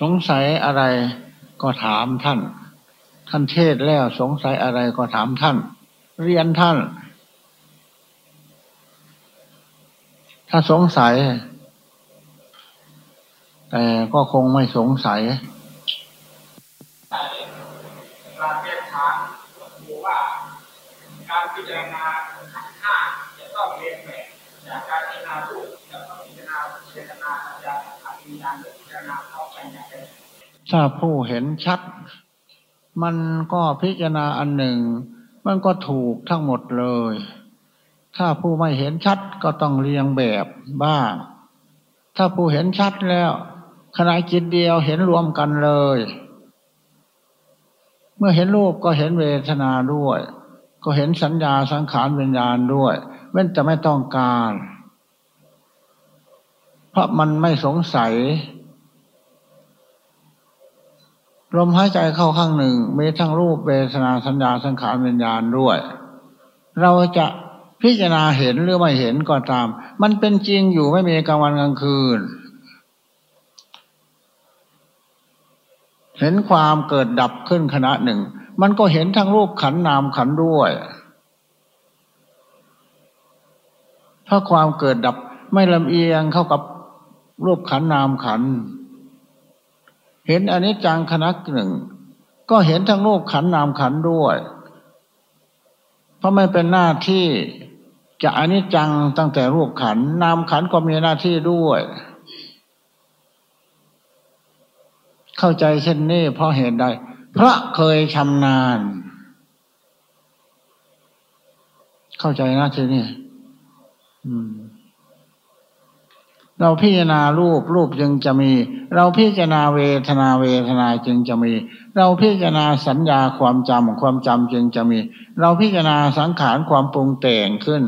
สงสัยอะไรก็ถามท่าน ท่านเทศแล้วสงสัยอะไรก็ถามท่าน เรียนท่าน ถ้าสงสัย แต่ก็คงไม่สงสัยการเรียนถามดูว่า การพิจารณาขันห้าจะต้องเรียนแบบจากการพิจารณารูปจะต้องพิจารณาเจตนาสัญญาสังขารวิญญาณพิจารณาเข้าไปอย่างไร ถ้าผู้เห็นชัด มันก็พิจารณาอันหนึ่ง มันก็ถูกทั้งหมดเลย ถ้าผู้ไม่เห็นชัดก็ต้องเรียงแบบบ้าง ถ้าผู้เห็นชัดแล้วขณะจิตเดียวเห็นรวมกันเลย เมื่อเห็นรูปก็เห็นเวทนาด้วย ก็เห็นสัญญาสังขารวิญญาณด้วยเว้นจะไม่ต้องการ เพราะมันไม่สงสัย ลมหายใจเข้าข้างหนึ่งมีทั้งรูปเวทนาสัญญาสังขารวิญญาณด้วย เราจะพิจารณาเห็นหรือไม่เห็นก็ตาม มันเป็นจริงอยู่ไม่มีกลางวันกลางคืน เห็นความเกิดดับขึ้นขณะหนึ่ง มันก็เห็นทั้งรูปขันนามขันด้วย ถ้าความเกิดดับไม่ลำเอียงเข้ากับรูปขันนามขัน เห็นอนิจจังคณะหนึ่ง ก็เห็นทั้งรูปขันนามขันด้วย เพราะไม่เป็นหน้าที่จะอนิจจังตั้งแต่รูปขันนามขันก็มีหน้าที่ด้วย เข้าใจเช่นนี้เพราะเหตุใดพระเคยชำนาญ เข้าใจนะทีนี้อืม เราพิจารณารูปรูปจึงจะมี เราพิจารณาเวทนาเวทนาจึงจะมี เราพิจารณาสัญญาความจำความจำจึงจะมี เราพิจารณาสังขารความปรุงแต่งขึ้น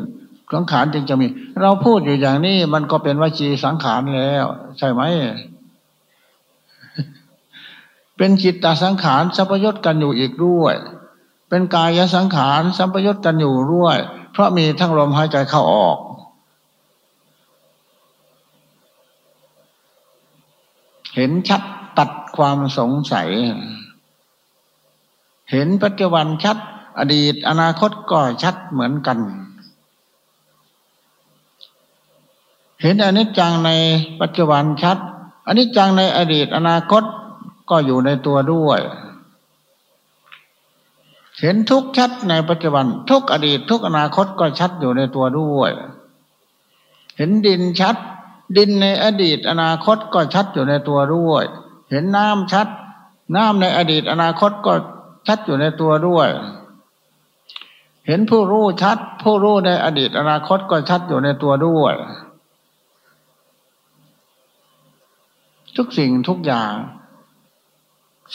สังขารจึงจะมี เราพูดอยู่อย่างนี้มันก็เป็นวจีสังขารแล้ว ใช่ไหมเป็นจิตตสังขารสัพยศกันอยู่อีกด้วย เป็นกายสังขารสัพยศกันอยู่ด้วย เพราะมีทั้งลมหายใจเข้าออก เห็นชัดตัดความสงสัย เห็นปัจจุบันชัด อดีตอนาคตก็ชัดเหมือนกัน เห็นอนิจจังในปัจจุบันชัดอนิจจังในอดีตอนาคตก็อยู่ในตัวด้วย เห็นทุกชัดในปัจจุบัน ทุกอดีตทุกอนาคตก็ชัดอยู่ในตัวด้วย เห็นดินชัด ดินในอดีตอนาคตก็ชัดอยู่ในตัวด้วย เห็นน้ำชัด น้ำในอดีตอนาคตก็ชัดอยู่ในตัวด้วย เห็นผู้รู้ชัด ผู้รู้ในอดีตอนาคตก็ชัดอยู่ในตัวด้วย ทุกสิ่งทุกอย่าง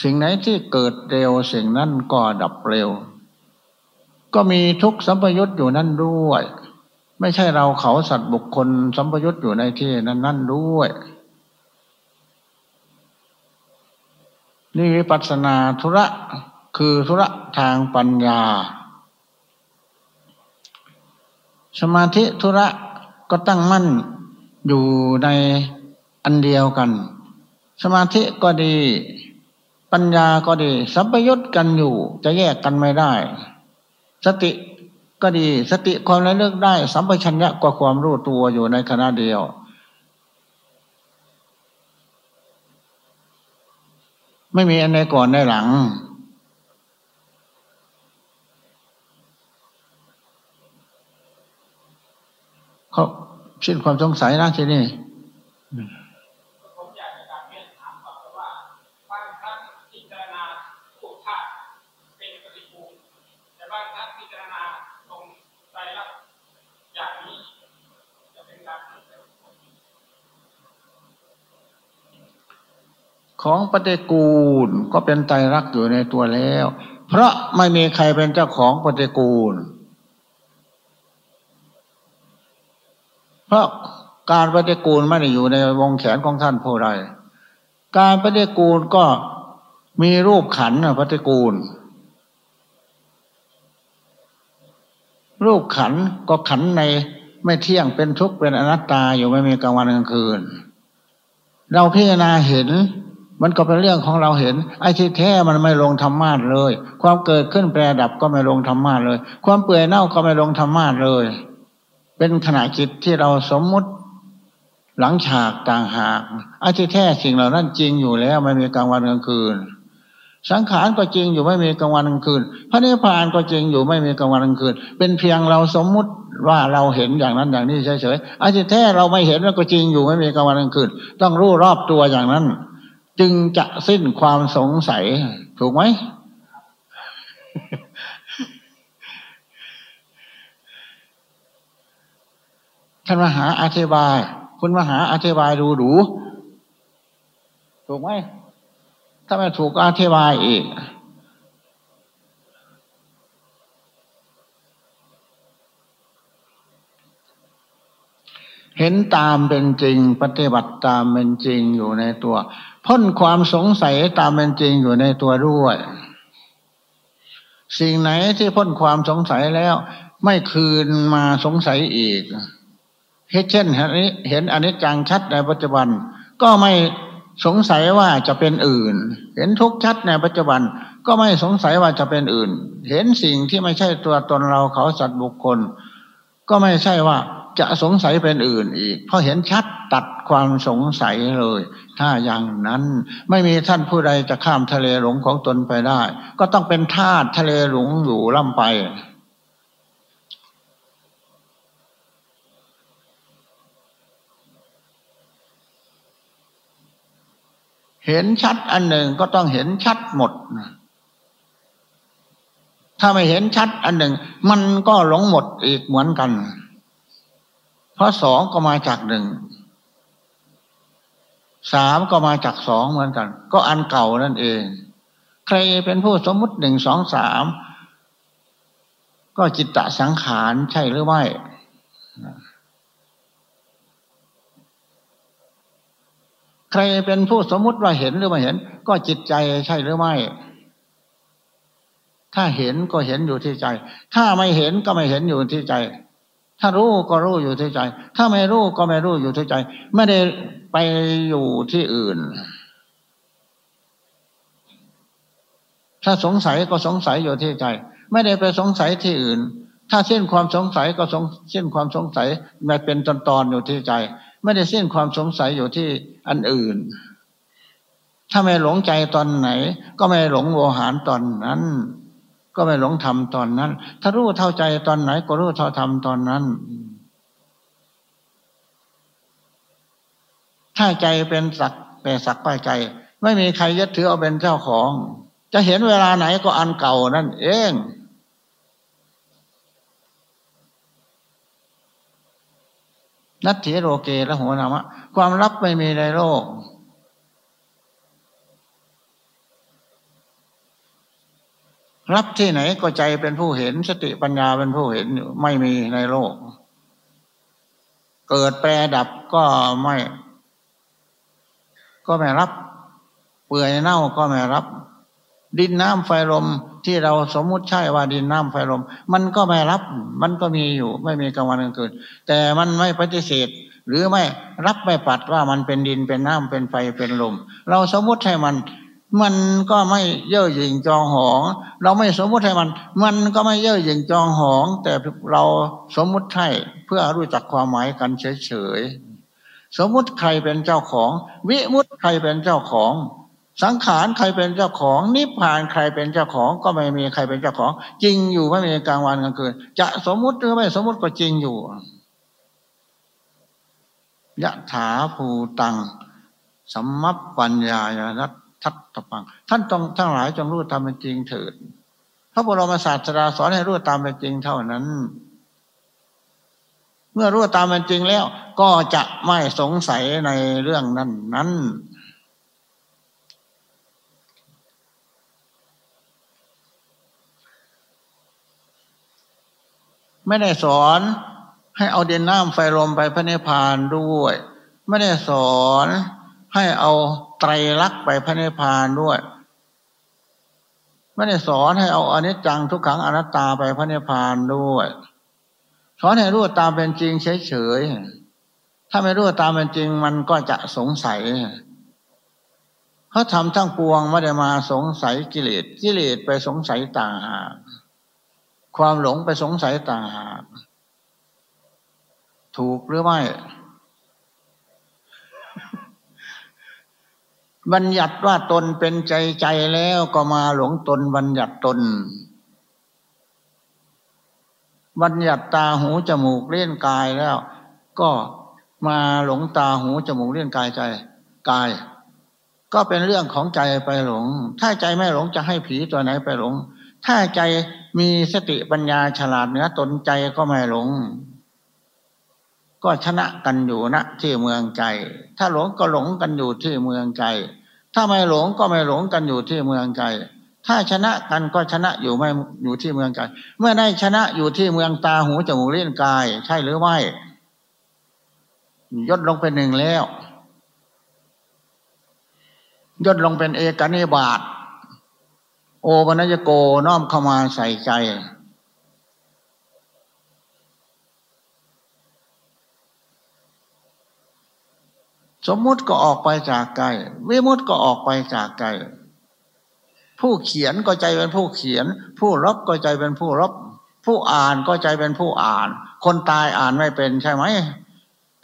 สิ่งไหนที่เกิดเร็วสิ่งนั้นก็ดับเร็ว ก็มีทุกสัมปยุตอยู่นั่นด้วย ไม่ใช่เราเขาสัตว์บุคคลสัมปยุตอยู่ในที่นั้นนั่นด้วย นี่วิปัสนาธุระคือธุระทางปัญญา สมาธิธุระก็ตั้งมั่นอยู่ในอันเดียวกัน สมาธิก็ดี ปัญญาก็ดี สัมปยุตกันอยู่ จะแยกกันไม่ได้ สติ ก็ดี สติความระลึกได้ สัมปชัญญะกว่าความรู้ตัวอยู่ในขณะเดียว ไม่มีอันใดก่อนในหลัง เขาสิ้นความสงสัยนะทีนี้ ของปฏิกูลก็เป็นไตรลักษณ์อยู่ในตัวแล้ว เพราะไม่มีใครเป็นเจ้าของปฏิกูล เพราะการปฏิกูลไม่ได้อยู่ในวงแขนของท่านผู้ใดการปฏิกูลก็มีรูปขันปฏิกูล รูปขันก็ขันในไม่เที่ยงเป็นทุกข์เป็นอนัตตาอยู่ไม่มีกลางวันกลางคืน เราพิจารณาเห็น มันก็เป็นเรื่องของเราเห็น ไอ้ที่แท้มันไม่ลงธรรมาสเลย ความเกิดขึ้นแปรดับก็ไม่ลงธรรมาสเลย ความเปื่อยเน่าก็ไม่ลงธรรมาสเลย เป็นขณะจิตที่เราสมมุติหลังฉากต่างหากไอ้ที่แท้สิ่งเหล่านั้นจริงอยู่แล้วไม่มีกลางวันกลางคืน สังขารก็จริงอยู่ไม่มีกลางวันกลางคืน พระนิพพานก็จริงอยู่ไม่มีกลางวันกลางคืน เป็นเพียงเราสมมุติว่าเราเห็นอย่างนั้นอย่างนี้เฉยๆไอ้ที่แท้เราไม่เห็นแล้วก็จริงอยู่ไม่มีกลางวันกลางคืน ต้องรู้รอบตัวอย่างนั้น จึงจะสิ้นความสงสัย ถูกไหม ท่านมหาอธิบาย คุณมหาอธิบายดูดู ถูกไหม ถ้าไม่ถูกอธิบายอีกเห็นตามเป็นจริง ปฏิบัติตามเป็นจริงอยู่ในตัว พ้นความสงสัยตามเป็นจริงอยู่ในตัวด้วย สิ่งไหนที่พ้นความสงสัยแล้ว ไม่คืนมาสงสัยอีกเช่นเห็นอนิจจังชัดในปัจจุบัน ก็ไม่สงสัยว่าจะเป็นอื่น เห็นทุกชัดในปัจจุบัน ก็ไม่สงสัยว่าจะเป็นอื่น เห็นสิ่งที่ไม่ใช่ตัวตนเราเขาสัตว์บุคคล ก็ไม่ใช่ว่า จะสงสัยเป็นอื่นอีก เพราะเห็นชัดตัดความสงสัยเลย ถ้าอย่างนั้นไม่มีท่านผู้ใดจะข้ามทะเลหลงของตนไปได้ ก็ต้องเป็นทาตุทะเลหลงอยู่ล่ำไป เห็นชัดอันหนึ่งก็ต้องเห็นชัดหมด ถ้าไม่เห็นชัดอันหนึ่ง มันก็หลงหมดอีกเหมือนกัน เพราะสองก็มาจากหนึ่งสามก็มาจากสองเหมือนกัน ก็อันเก่านั่นเอง ใครเป็นผู้สมมุติหนึ่งสองสามก็จิตตสังขารใช่หรือไม่ใครเป็นผู้สมมุติว่าเห็นหรือไม่เห็น ก็จิตใจใช่หรือไม่ ถ้าเห็นก็เห็นอยู่ที่ใจ ถ้าไม่เห็นก็ไม่เห็นอยู่ที่ใจ ถ้ารู้ก็รู้อยู่ที่ใจ ถ้าไม่รู้ก็ไม่รู้อยู่ที่ใจ ไม่ได้ไปอยู่ที่อื่น ถ้าสงสัยก็สงสัยอยู่ที่ใจ ไม่ได้ไปสงสัยที่อื่น ถ้าสิ้นความสงสัยก็สงสิ้นความสงสัยม่เป็นตอนตอนอยู่ที่ใจ ไม่ได้สิ้นความสงสัยอยู่ที่อันอื่น ถ้าไม่หลงใจตอนไหน ก็ไม่หลงโวหารตอนนั้น ก็ไม่หลงทำตอนนั้น ถ้ารู้เท่าใจตอนไหน ก็รู้เท่าทำตอนนั้น ถ้าใจเป็นสักแต่สักไปใจ ไม่มีใครยึดถือเอาเป็นเจ้าของ จะเห็นเวลาไหนก็อันเก่านั่น เองนัตถิโรเกและหัวนามะ ความลับไม่มีในโลก รับที่ไหนก็ใจเป็นผู้เห็นสติปัญญาเป็นผู้เห็นไม่มีในโลก เกิดแปรดับก็ไม่ ก็ไม่รับ เปื่อยเน่าก็ไม่รับ ดินน้ำไฟลมที่เราสมมุติใช่ว่าดินน้ำไฟลม มันก็ไม่รับ มันก็มีอยู่ ไม่มีกลางวันกลางคืนแต่มันไม่ปฏิเสธ หรือไม่รับไม่ปัดว่ามันเป็นดินเป็นน้ำเป็นไฟเป็นลม เราสมมุติให้มัน มันก็ไม่เย่อหยิ่งจองหอง เราไม่สมมุติให้มัน มันก็ไม่เย่อหยิ่งจองหอง แต่เราสมมุติให้เพื่อรู้จักความหมายกันเฉยๆสมมุติใครเป็นเจ้าของ วิมุติใครเป็นเจ้าของ สังขารใครเป็นเจ้าของ นิพพานใครเป็นเจ้าของ ก็ไม่มีใครเป็นเจ้าของ จริงอยู่ไม่มีกลางวันกลางคืนจะสมมุติหรือไม่สมมุติก็จริงอยู่ยะถาภูตัง สัมมัปปัญญายนัต ทัตตปัง ท่านต้องทั้งหลายจงรู้ตามเป็นจริงเถิดพระบรมศาสดาสอนให้รู้ตามเป็นจริงเท่านั้น เมื่อรู้ตามเป็นจริงแล้ว ก็จะไม่สงสัยในเรื่องนั้นนั้นไม่ได้สอนให้เอาเดินน้ำไฟลมไปพระนิพพานด้วย ไม่ได้สอนให้เอา ไตรลักษณ์ไปพระนิพพานด้วย ไม่ได้สอนให้เอาอนิจจังทุกขังอนัตตาไปพระนิพพานด้วย สอนให้รู้ตามเป็นจริงเฉยๆ ถ้าไม่รู้ตามเป็นจริงมันก็จะสงสัยเพเขาทำทั้งปวงไม่ได้มาสงสัยกิเลส กิเลสไปสงสัยต่างหาก ความหลงไปสงสัยต่างหาก ถูกหรือไม่ บัญญัติว่าตนเป็นใจใจแล้วก็มาหลงตนบัญญัติตน บัญญัติตาหูจมูกเล่นกายแล้ว ก็มาหลงตาหูจมูกเล่นกายใจกาย ก็เป็นเรื่องของใจไปหลง ถ้าใจไม่หลงจะให้ผีตัวไหนไปหลง ถ้าใจมีสติปัญญาฉลาดเหนือตนใจก็ไม่หลง ก็ชนะกันอยู่ณที่เมืองใจ ถ้าหลงก็หลงกันอยู่ที่เมืองใจ ถ้าไม่หลงก็ไม่หลงกันอยู่ที่เมืองใจถ้าชนะกันก็ชนะอยู่ไม่อยู่ที่เมืองใจเมื่อได้ชนะอยู่ที่เมืองตาหูจมูกเล่นกาย ใช่หรือไม่ยศลงเป็นหนึ่งแล้วยศลงเป็นเอกนิบาตโอปัญญโกน้อมเข้ามาใส่ใจ สมมุติก็ออกไปจากใจวิมุติก็ออกไปจากใจผู้เขียนก็ใจเป็นผู้เขียน ผู้รับก็ใจเป็นผู้รับ ผู้อ่านก็ใจเป็นผู้อ่าน คนตายอ่านไม่เป็นใช่ไหม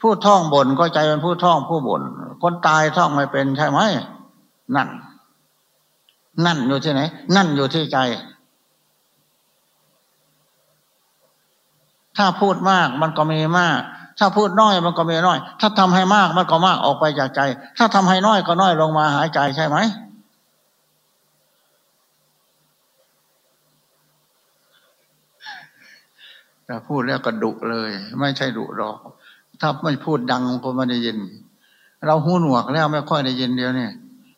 ผู้ท่องบนก็ใจเป็นผู้ท่องผู้บนคนตายท่องไม่เป็นใช่ไหม นั่น นั่นอยู่ที่ไหน นั่นอยู่ที่ใจ ถ้าพูดมากมันก็มีมาก ถ้าพูดน้อยมันก็มีน้อย ถ้าทำให้มากมันก็มากออกไปจากใจ ถ้าทำให้น้อยก็น้อยลงมาหายใจใช่ไหมแต่พูดแล้วก็ดุเลย ไม่ใช่ดุหรอก ถ้าไม่พูดดังก็ไม่ได้ยิน เราหูหนวกแล้วไม่ค่อยได้ยินเดียวเนี่ย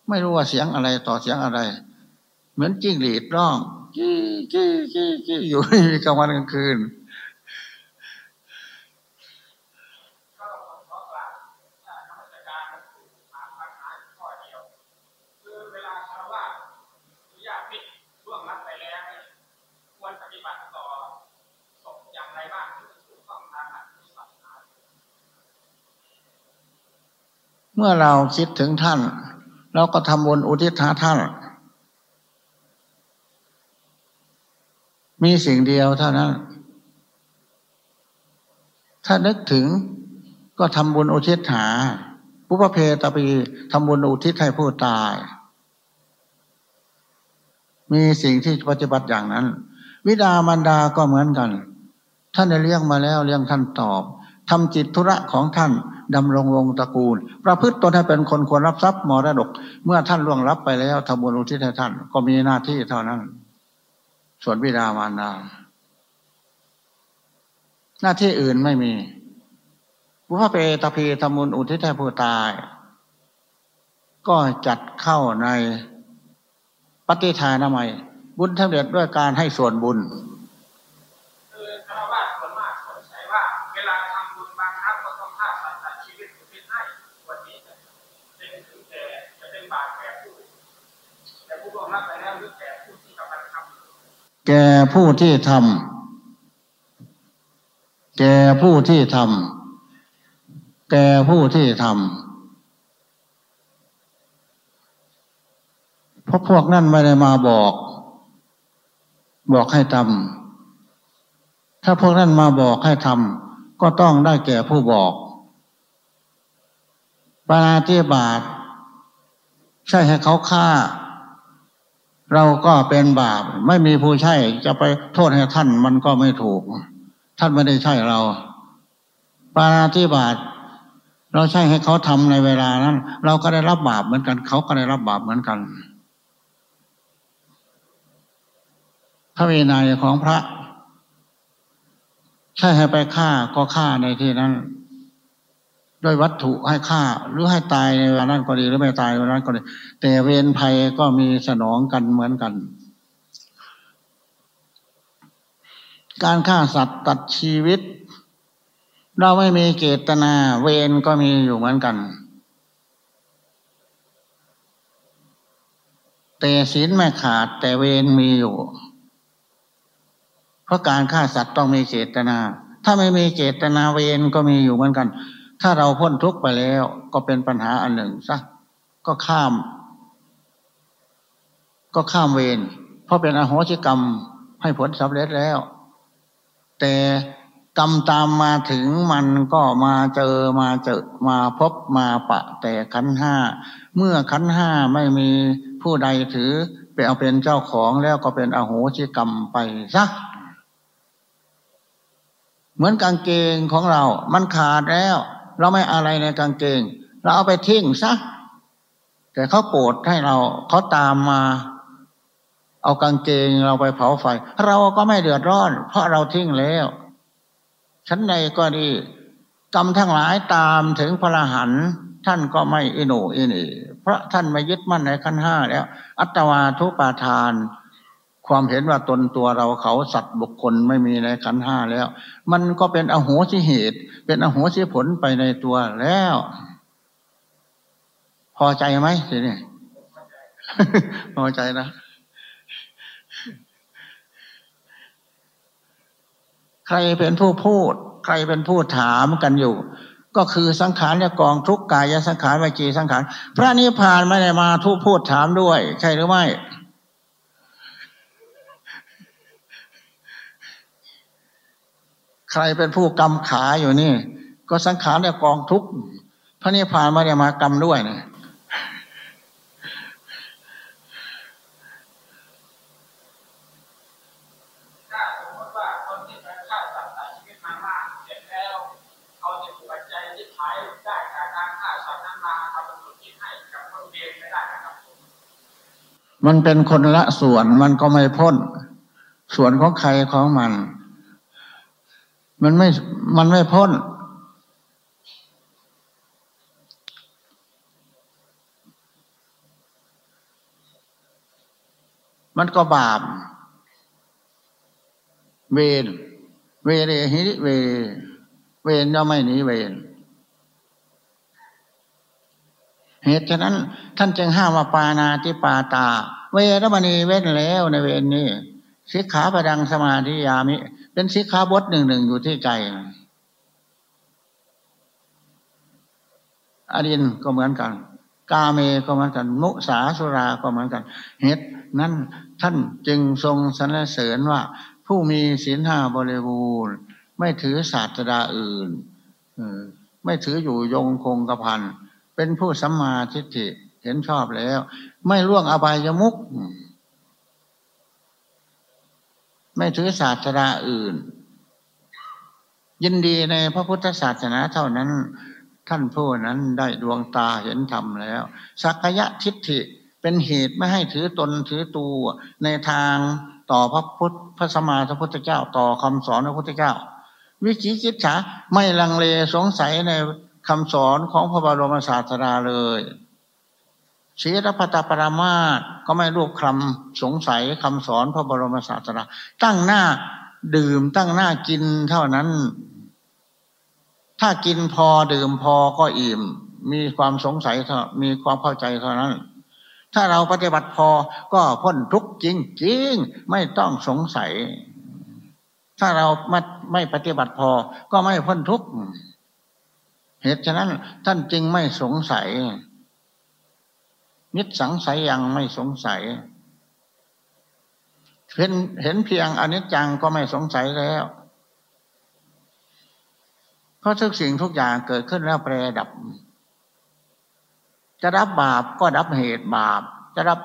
ไม่รู้ว่าเสียงอะไรต่อเสียงอะไร เหมือนจิ้งหรีดร้อง กี้กี้กี้กี้อยู่กลางวันกลางคืน เมื่อเราคิดถึงท่าน เราก็ทำบุญอุทิศหาท่าน มีสิ่งเดียวเท่านั้น ถ้านึกถึงก็ทำบุญอุทิศหาปุพเพตปีทำบุญอุทิศให้ผู้ตาย มีสิ่งที่ปฏิบัติอย่างนั้น วิดามันดาก็เหมือนกัน ท่านได้เลี้ยงมาแล้วเลี้ยงท่านตอบทำจิตธุระของท่าน ดำรงวงตระกูล ประพฤติตนให้เป็นคนควรรับทรัพย์มรดก เมื่อท่านล่วงรับไปแล้วทำบุญอุทิศให้ท่าน ก็มีหน้าที่เท่านั้น ส่วนวิดามารดาหน้าที่อื่นไม่มีบุพเพตพีทำบุญอุทิศให้ผู้ตาย ก็จัดเข้าในปฏิทานามัย บุญทั้งเด็ดด้วยการให้ส่วนบุญ แก่ผู้ที่ทำแก่ผู้ที่ทำแก่ผู้ที่ทำเพราะพวกนั้นไม่ได้มาบอก บอกให้ทำถ้าพวกนั้นมาบอกให้ทำก็ต้องได้แก่ผู้บอกปาฏิบาตใช่ให้เขาฆ่า เราก็เป็นบาป ไม่มีผู้ใช่จะไปโทษให้ท่านมันก็ไม่ถูก ท่านไม่ได้ใช่เรา ปาราธิบาตเราใช่ให้เขาทำในเวลานั้น เราก็ได้รับบาปเหมือนกัน เขาก็ได้รับบาปเหมือนกัน พระวินัยของพระ ใช่ให้ไปฆ่าก็ฆ่าในที่นั้น ด้วยวัตถุให้ฆ่าหรือให้ตายในเวลานั้นก็ดีหรือไม่ตายในเวลานั้นก็ดี แต่เวรภัยก็มีสนองกันเหมือนกัน การฆ่าสัตว์ตัดชีวิต เราไม่มีเจตนาเวรก็มีอยู่เหมือนกัน แต่ศีลไม่ขาดแต่เวรมีอยู่ เพราะการฆ่าสัตว์ต้องมีเจตนา ถ้าไม่มีเจตนาเวรก็มีอยู่เหมือนกัน ถ้าเราพ้นทุกข์ไปแล้ว ก็เป็นปัญหาอันหนึ่งซะก็ข้าม ก็ข้ามเวรเพราะเป็นอโหสิกรรมให้ผลสำเร็จแล้ว แต่กรรมตามมาถึงมันก็มาเจอมาเจอมาพบมาปะ แต่ขันห้า เมื่อขันห้าไม่มีผู้ใดถือไปเอาเป็นเจ้าของแล้วก็เป็นอโหสิกรรมไปซะเหมือนกางเกงของเรา มันขาดแล้ว เราไม่อะไรในกางเกง เราเอาไปทิ้งซะแต่เขาโปรดให้เราเขาตามมา เอากางเกงเราไปเผาไฟ เราก็ไม่เดือดร้อน เพราะเราทิ้งแล้วชั้นใดก็ดีกรรมทั้งหลายตามถึงพระหันท่านก็ไม่อิโนอินีเพราะท่านไม่ยึดมั่นในขั้นห้าแล้ว อัตวาทุปาทาน ความเห็นว่าตนตัวเราเขาสัตว์บุคคลไม่มีในขันห้าแล้ว มันก็เป็นอโหสิเหตุ เป็นอโหสิผลไปในตัวแล้ว พอใจไหมทีนี้พอใจนะใครเป็นผู้พูด ใครเป็นผู้ถามกันอยู่ ก็คือสังขารและกองทุกกายสังขารวิจีสังขาร พระนิพพานไม่ได้มาทุกพูดถามด้วย ใช่หรือไม่ ใครเป็นผู้กรรมขาอยู่นี่ ก็สังขารและกองทุกพระนิพพานไม่ได้มากรรมด้วยนะมันเป็นคนละส่วนมันก็ไม่พ้น ส่วนของใครของมัน มันไม่มันไม่พ้น มันก็บาป เวรเวรหิเวเวรย่อไม่หนีเวรเหตุฉะนั้น ท่านจึงห้ามว่าปานาติปาตา เวรมณีเว้นแล้วในเวรนี้สิกขาประดังสมาธิยามิ เป็นสิกขาบทหนึ่งหนึ่งอยู่ที่ใจอดินก็เหมือนกัน กาเมก็เหมือนกัน มุสาสุราก็เหมือนกัน เหตุนั้นท่านจึงทรงสรรเสริญว่า ผู้มีศีลห้าบริบูรณ์ไม่ถือศาสตราอื่นไม่ถืออยู่ยงคงกระพันเป็นผู้สัมมาทิฏฐิเห็นชอบแล้ว ไม่ล่วงอบายมุก ไม่ถือศาสนาอื่น ยินดีในพระพุทธศาสนาเท่านั้น ท่านผู้นั้นได้ดวงตาเห็นธรรมแล้ว สักยะทิฏฐิเป็นเหตุไม่ให้ถือตนถือตัวในทางต่อพระพุทธพระสมมาพระพุทธเจ้าต่อคำสอนพระพุทธเจ้า วิจิจิตฉาไม่ลังเลสงสัยในคำสอนของพระบรมศาสดาเลย ชีรพัตปรามาตก็ไม่รูปคำสงสัยคำสอนพระบรมศาสดาตั้งหน้าดื่มตั้งหน้ากินเท่านั้น ถ้ากินพอดื่มพอก็อิ่ม มีความสงสัยมีความเข้าใจเท่านั้น ถ้าเราปฏิบัติพอก็พ้นทุกข์จริงๆไม่ต้องสงสัย ถ้าเราไม่ไม่ปฏิบัติพอก็ไม่พ้นทุกข์เหตุฉะนั้นท่านจึงไม่สงสัย นิสสังสัยยังไม่สงสัย เห็นเห็นเพียงอนิจจังก็ไม่สงสัยแล้ว เพราะทุกสิ่งทุกอย่างเกิดขึ้นแล้วแปรดับ จะรับบาปก็รับเหตุบาป จะรับ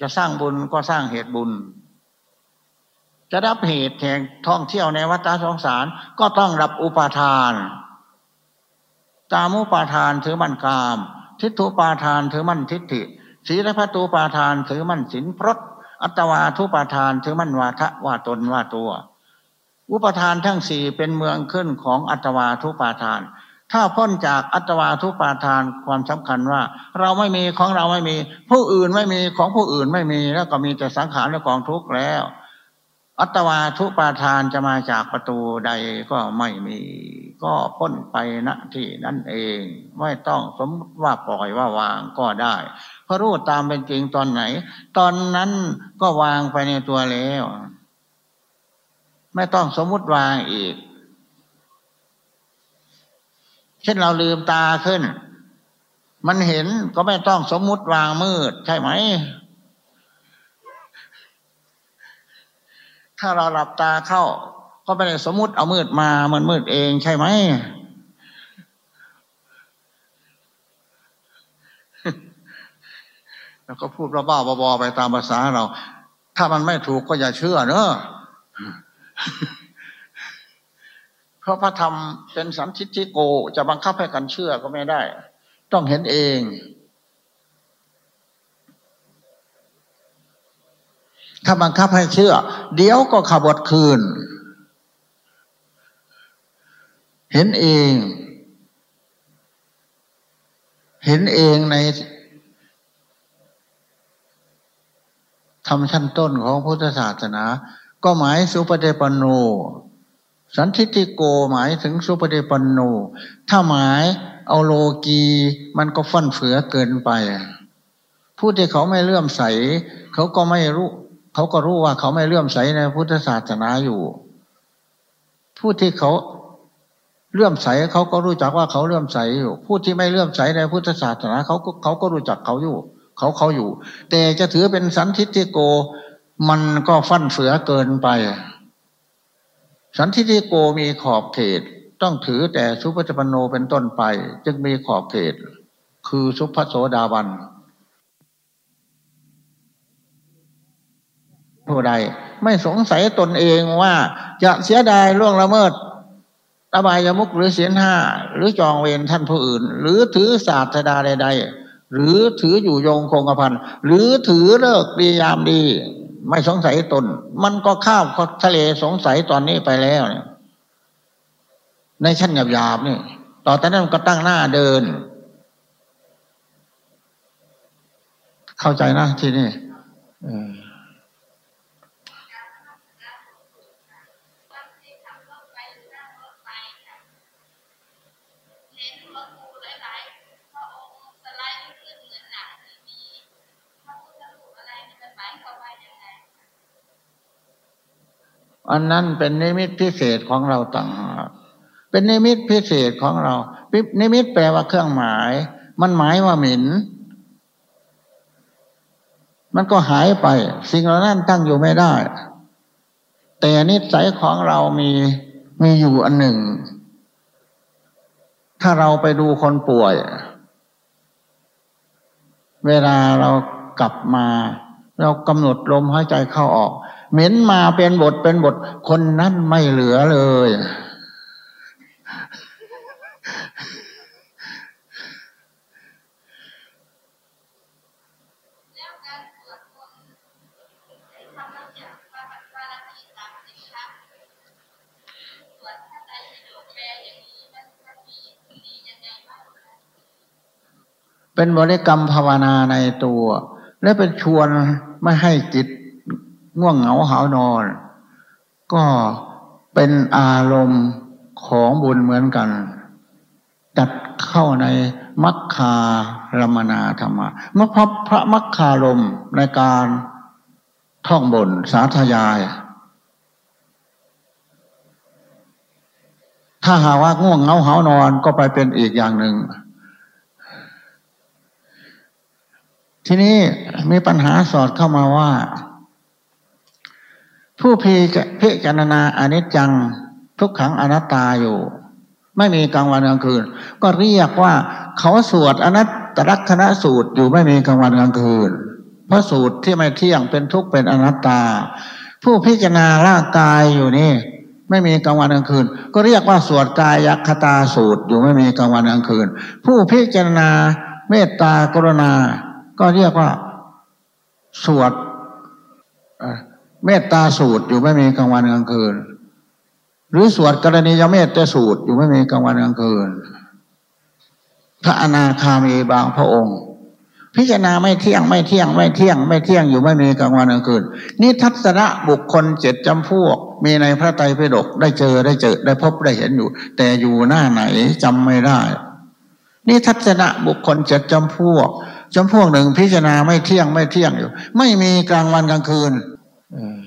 จะสร้างบุญก็สร้างเหตุบุญ จะรับเหตุแห่งท่องเที่ยวในวัฏสงสารก็ต้องรับอุปาทานกามุปาทานถือมั่นกาม ทิฏฐุปาทานถือมั่นทิฏฐิ ศีลพัตูปาทานถือมั่นศีลพรตอัตวาทุปาทานถือมั่นวาทะว่าตนว่าตัว อุปทานทั้งสี่เป็นเมืองขึ้นของอัตวาทุปาทาน ถ้าพ้นจากอัตวาทุปาทานความสำคัญว่า เราไม่มีของเราไม่มี ผู้อื่นไม่มีของผู้อื่นไม่มีแล้วก็มีแต่สังขารและกองทุกข์แล้ว อัตวาทุปาทานจะมาจากประตูใดก็ไม่มี ก็พ้นไปณที่นั่นเอง ไม่ต้องสมมติว่าปล่อยว่าวางก็ได้เพราะรู้ตามเป็นจริงตอนไหน ตอนนั้นก็วางไปในตัวแล้ว ไม่ต้องสมมติวางอีก เช่นเราลืมตาขึ้น มันเห็นก็ไม่ต้องสมมติวางมืด ใช่ไหม ถ้าเราหลับตาเข้า ก็ไม่ได้สมมติเอามืดมามันมืดเองใช่ไหมแล้วก็พูดบ้าๆบอๆไปตามภาษาเรา ถ้ามันไม่ถูกก็อย่าเชื่อเนอะเพราะพระธรรมเป็นสันทิฏฐิโก จะบังคับให้กันเชื่อก็ไม่ได้ ต้องเห็นเอง ถ้าบังคับให้เชื่อ เดี๋ยวก็ขบวคืน เห็นเอง เห็นเองในธรรมชั้นต้นของพุทธศาสนา ก็หมายสุปเดปันโน สันทิติโกหมายถึงสุปฏิปันโน ถ้าหมายเอาโลกีมันก็ฟั่นเฟือเกินไป ผู้ที่เขาไม่เลื่อมใส เขาก็ไม่รู้ เขาก็รู้ว่าเขาไม่เลื่อมใสในพุทธศาสนาอยู่ ผู้ที่เขาเลื่อมใสเขาก็รู้จักว่าเขาเลื่อมใสอยู่ ผู้ที่ไม่เลื่อมใสในพุทธศาสนาเขาก็เขาก็รู้จักเขาอยู่ เขาเขาอยู่ แต่จะถือเป็นสันทิติโก มันก็ฟั่นเฟือเกินไป สันทิฏฐิโกมีขอบเขต ต้องถือแต่สุภจปโนเป็นต้นไป จึงมีขอบเขต คือสุภโสดาบัน ผู้ใด ไม่สงสัยตนเองว่าจะเสียดายล่วงละเมิดอบายมุกหรือเสียนห้าหรือจองเวรท่านผู้อื่น หรือถือศาสตราใดๆ หรือถืออยู่ยงคงกระพันหรือถือเลิกดียามดี ไม่สงสัยตน มันก็ข้ามทะเลสงสัยตอนนี้ไปแล้วเนี่ยในชั้นหยาบๆนี่ต่อแต่นั้นก็ตั้งหน้าเดิน เข้าใจนะที่นี่ อันนั้นเป็นนิมิตพิเศษของเราต่างหากเป็นนิมิตพิเศษของเรา นิมิตแปลว่าเครื่องหมาย มันหมายว่าหมิ่นมันก็หายไป สิ่งเหล่านั้นตั้งอยู่ไม่ได้ แต่นิสัยของเรามีมีอยู่อันหนึ่ง ถ้าเราไปดูคนป่วย เวลาเรากลับมา เรากำหนดลมหายใจเข้าออก เหม็นมาเป็นบทเป็นบท คนนั้นไม่เหลือเลย เป็นบริกรรมภาวนาในตัว และเป็นชวนไม่ให้จิต ง่วงเหงาหานอน ก็เป็นอารมณ์ของบุญเหมือนกัน จัดเข้าในมัคคารมนาธรรมะเมื่อพระพระมัคคารมในการท่องบนสาธยาย ถ้าหาว่าง่วงเหงาหานอนก็ไปเป็นอีกอย่างหนึ่ง ทีนี้มีปัญหาสอดเข้ามาว่า ผู้พิพิจารณาอนิจจังทุกขังอนัตตาอยู่ ไม่มีกลางวันกลางคืน ก็เรียกว่าเขาสวดอนัตตลักษณะสูตรอยู่ไม่มีกลางวันกลางคืน เพราะสูตรที่ไม่เที่ยงเป็นทุกข์เป็นอนัตตา ผู้พิจารณาร่างกายอยู่นี่ ไม่มีกลางวันกลางคืน ก็เรียกว่าสวดกายยัคตาสูตรอยู่ไม่มีกลางวันกลางคืน ผู้พิจารณาเมตตากรุณา ก็เรียกว่าสวด เมตตาสูตรอยู่ไม่มีกลางวันกลางคืน หรือสวดกรณียเมตตาสูตรอยู่ไม่มีกลางวันกลางคืน พระอนาคามีบางพระองค์ พิจารณาไม่เที่ยงไม่เที่ยงไม่เที่ยง ไม่เที่ยงอยู่ไม่มีกลางวันกลางคืนนี่ทัศนะบุคคลเจ็ดจำพวก มีในพระไตรปิฎกได้เจอได้เจอได้พบได้เห็นอยู่ แต่อยู่หน้าไหนจำไม่ได้ นี่ทัศนะบุคคลเจ็ดจำพวกจำพวกหนึ่งพิจารณาไม่เที่ยงไม่เที่ยงอยู่ ไม่มีกลางวันกลางคืน Uh,